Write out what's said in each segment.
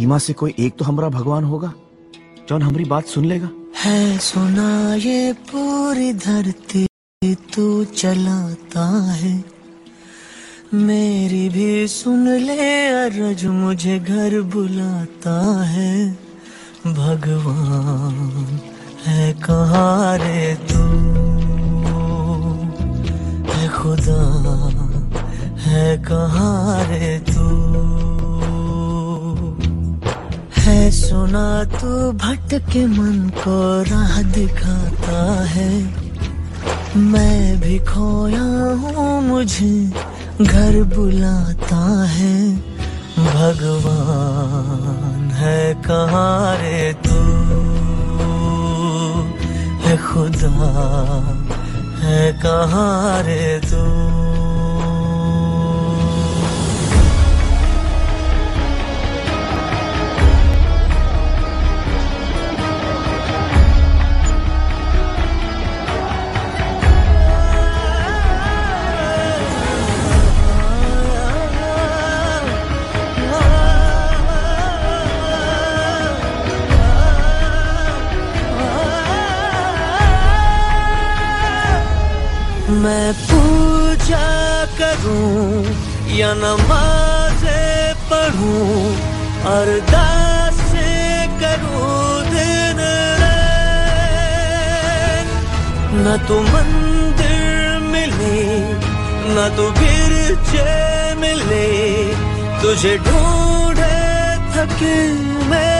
ईमा से कोई एक तो हमारा भगवान होगा जौन हमारी बात सुन लेगा। है सुना ये पूरी धरती तू चलाता है। मेरी भी सुन ले अरज मुझे घर बुलाता है। भगवान है कहाँ रे तू? है खुदा, है कहाँ रे तू सुना तू भटके मन को राह दिखाता है। मैं भी खोया हूँ मुझे घर बुलाता है। भगवान है कहाँ रे तू? है खुदा, है कहाँ रे तू? मैं पूजा करूँ या नमाज़े पढ़ूं, अरदास करूँ दिन न तो मंदिर मिले, न तो गिरजे मिले, तुझे ढूंढे थके मेरे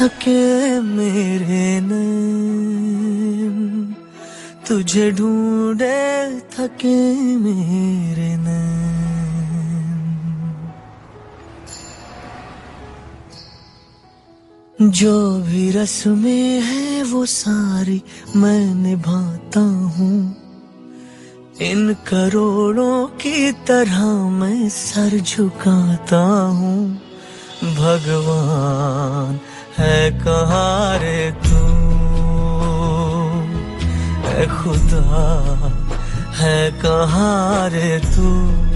थके मेरे नैन, तुझे ढूंढे थके मेरे नैन। जो भी रस्में हैं वो सारी मैं निभाता हूँ। इन करोड़ों की तरह मैं सर झुकाता हूँ। भगवान कहाँ रे तू। है खुदा है कहाँ रे तू?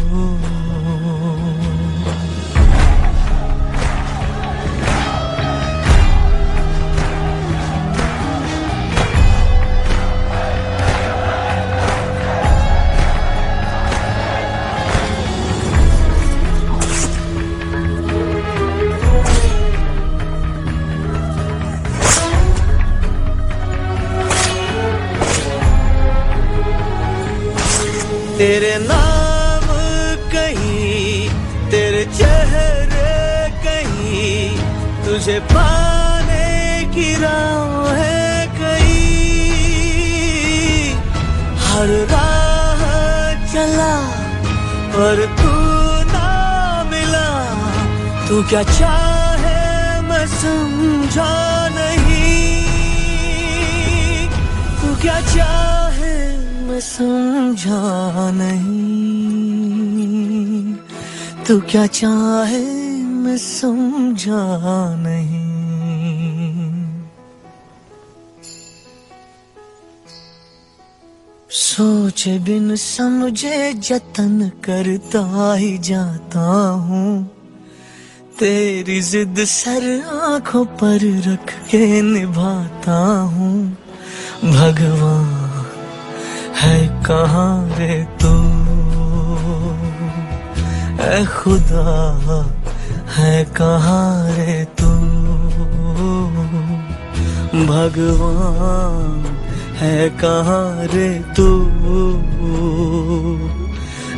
तेरे नाम कहीं, तेरे चेहरे कहीं, तुझे पाने की राह है कहीं। हर राह चला, पर तू ना मिला। तू क्या चाहे, मैं समझा नहीं। तू क्या चाहे समझा नहीं। तू क्या चाहे, मैं समझा नहीं। सोचे बिन समझे, जतन करता ही जाता हूँ। तेरी जिद सर आँखों पर रख के निभाता हूँ। भगवान है कहाँ रे तू? है खुदा, है कहाँ रे तू? भगवान, है कहाँ रे तू?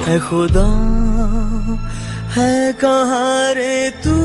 है खुदा, है कहाँ रे तू?